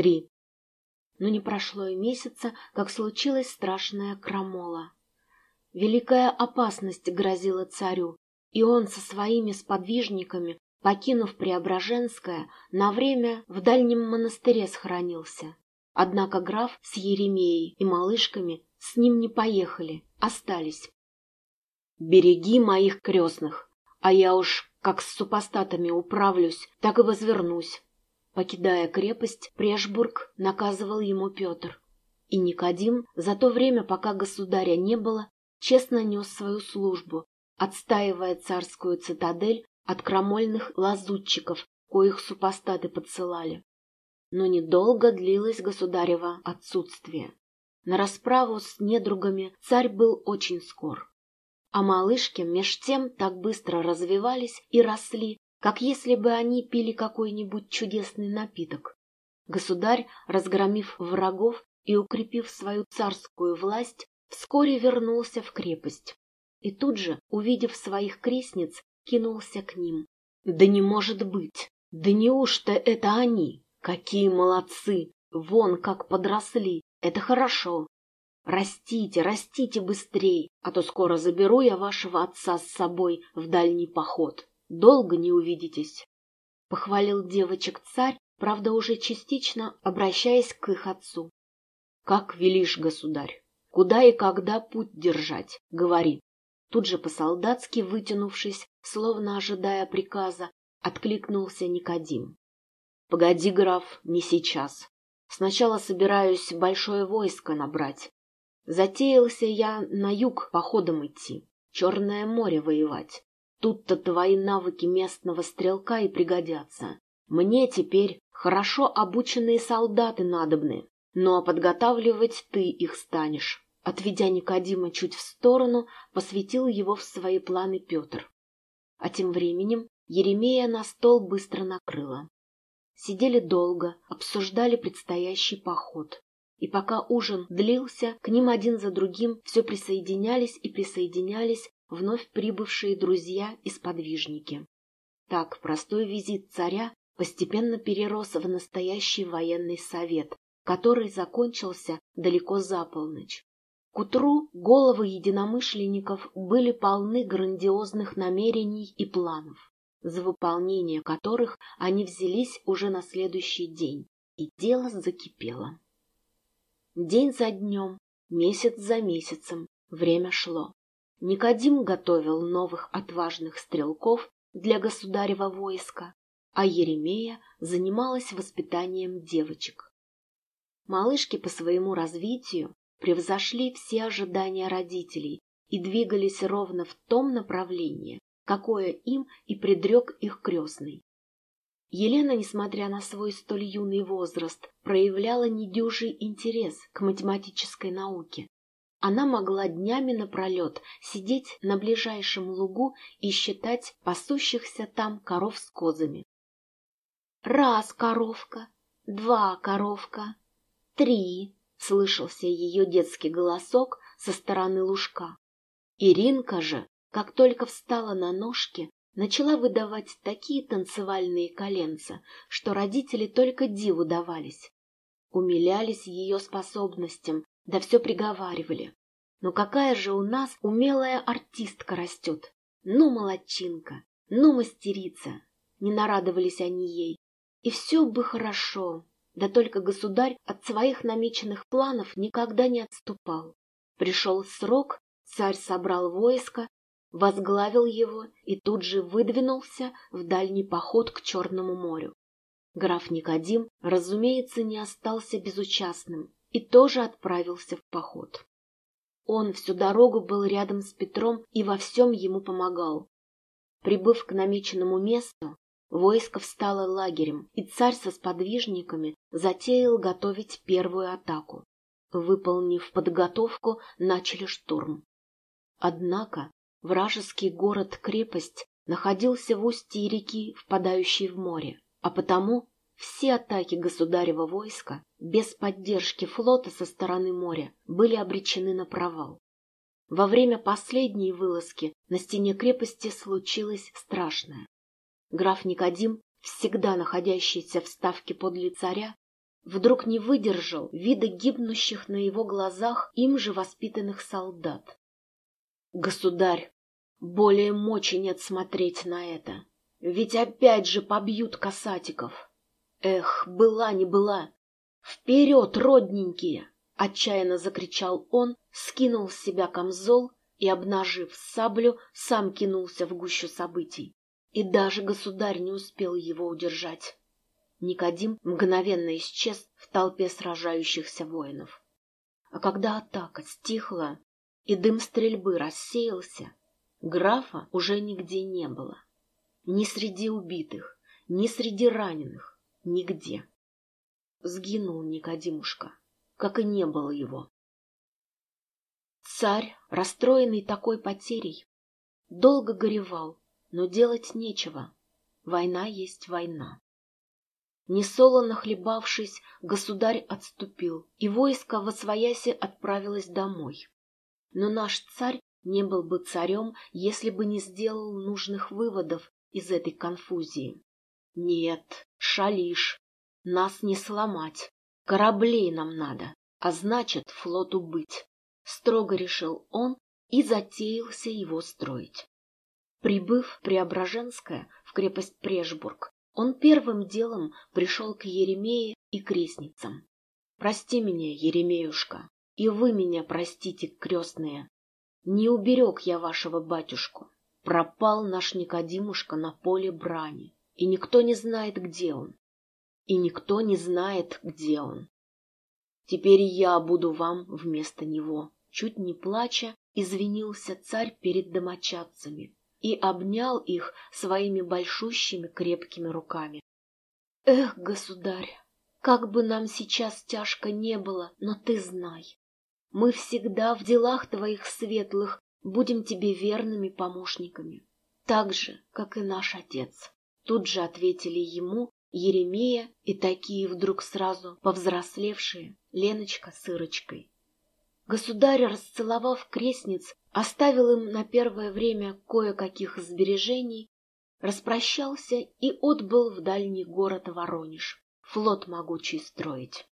Три. Но не прошло и месяца, как случилась страшная крамола. Великая опасность грозила царю, и он со своими сподвижниками, покинув Преображенское, на время в дальнем монастыре схоронился. Однако граф с Еремеей и малышками с ним не поехали, остались. «Береги моих крестных, а я уж как с супостатами управлюсь, так и возвернусь». Покидая крепость, Прешбург наказывал ему Петр. И Никодим за то время, пока государя не было, честно нес свою службу, отстаивая царскую цитадель от крамольных лазутчиков, коих супостаты подсылали. Но недолго длилось государево отсутствие. На расправу с недругами царь был очень скор. А малышки меж тем так быстро развивались и росли, как если бы они пили какой-нибудь чудесный напиток. Государь, разгромив врагов и укрепив свою царскую власть, вскоре вернулся в крепость. И тут же, увидев своих крестниц, кинулся к ним. «Да не может быть! Да неужто это они? Какие молодцы! Вон как подросли! Это хорошо! Растите, растите быстрей, а то скоро заберу я вашего отца с собой в дальний поход. Долго не увидитесь!» Похвалил девочек царь, правда, уже частично обращаясь к их отцу. «Как велишь, государь! Куда и когда путь держать? Говори!» Тут же по-солдатски вытянувшись, словно ожидая приказа, откликнулся Никодим. — Погоди, граф, не сейчас. Сначала собираюсь большое войско набрать. Затеялся я на юг походом идти, Черное море воевать. Тут-то твои навыки местного стрелка и пригодятся. Мне теперь хорошо обученные солдаты надобны, но подготавливать ты их станешь. Отведя Никодима чуть в сторону, посвятил его в свои планы Петр. А тем временем Еремея на стол быстро накрыла. Сидели долго, обсуждали предстоящий поход. И пока ужин длился, к ним один за другим все присоединялись и присоединялись вновь прибывшие друзья и сподвижники. Так простой визит царя постепенно перерос в настоящий военный совет, который закончился далеко за полночь. К утру головы единомышленников были полны грандиозных намерений и планов, за выполнение которых они взялись уже на следующий день, и дело закипело. День за днем, месяц за месяцем время шло. Никодим готовил новых отважных стрелков для государева войска, а Еремея занималась воспитанием девочек. Малышки по своему развитию превзошли все ожидания родителей и двигались ровно в том направлении, какое им и предрек их крестный. Елена, несмотря на свой столь юный возраст, проявляла недюжий интерес к математической науке. Она могла днями напролет сидеть на ближайшем лугу и считать пасущихся там коров с козами. «Раз коровка, два коровка, три, слышался ее детский голосок со стороны лужка. Иринка же, как только встала на ножки, начала выдавать такие танцевальные коленца, что родители только диву давались. Умилялись ее способностям, да все приговаривали. Но какая же у нас умелая артистка растет! Ну, молодчинка! Ну, мастерица! Не нарадовались они ей. И все бы хорошо, да только государь от своих намеченных планов никогда не отступал. Пришел срок, царь собрал войско, возглавил его и тут же выдвинулся в дальний поход к Черному морю. Граф Никодим, разумеется, не остался безучастным и тоже отправился в поход. Он всю дорогу был рядом с Петром и во всем ему помогал. Прибыв к намеченному месту, Войско встало лагерем, и царь со сподвижниками затеял готовить первую атаку. Выполнив подготовку, начали штурм. Однако вражеский город-крепость находился в устье реки, впадающей в море, а потому все атаки государева войска без поддержки флота со стороны моря были обречены на провал. Во время последней вылазки на стене крепости случилось страшное. Граф Никодим, всегда находящийся в ставке подле царя, вдруг не выдержал вида гибнущих на его глазах им же воспитанных солдат. Государь, более мочи нет смотреть на это. Ведь опять же побьют касатиков. Эх, была не была. Вперед, родненькие! Отчаянно закричал он, скинул с себя камзол и, обнажив саблю, сам кинулся в гущу событий. И даже государь не успел его удержать. Никодим мгновенно исчез в толпе сражающихся воинов. А когда атака стихла и дым стрельбы рассеялся, графа уже нигде не было. Ни среди убитых, ни среди раненых, нигде. Сгинул Никодимушка, как и не было его. Царь, расстроенный такой потерей, долго горевал, но делать нечего. Война есть война. Несолоно хлебавшись, государь отступил, и войско во своясе отправилось домой. Но наш царь не был бы царем, если бы не сделал нужных выводов из этой конфузии. Нет, шалишь, нас не сломать, кораблей нам надо, а значит флоту быть. Строго решил он и затеялся его строить. Прибыв в Преображенское, в крепость Прешбург, он первым делом пришел к Еремее и крестницам. «Прости меня, Еремеюшка, и вы меня простите, крестные. Не уберег я вашего батюшку. Пропал наш Никодимушка на поле брани, и никто не знает, где он. И никто не знает, где он. Теперь я буду вам вместо него». Чуть не плача, извинился царь перед домочадцами и обнял их своими большущими крепкими руками. «Эх, государь, как бы нам сейчас тяжко не было, но ты знай, мы всегда в делах твоих светлых будем тебе верными помощниками, так же, как и наш отец». Тут же ответили ему Еремея и такие вдруг сразу повзрослевшие Леночка с Ирочкой. Государь, расцеловав крестниц, оставил им на первое время кое-каких сбережений, распрощался и отбыл в дальний город Воронеж, флот могучий строить.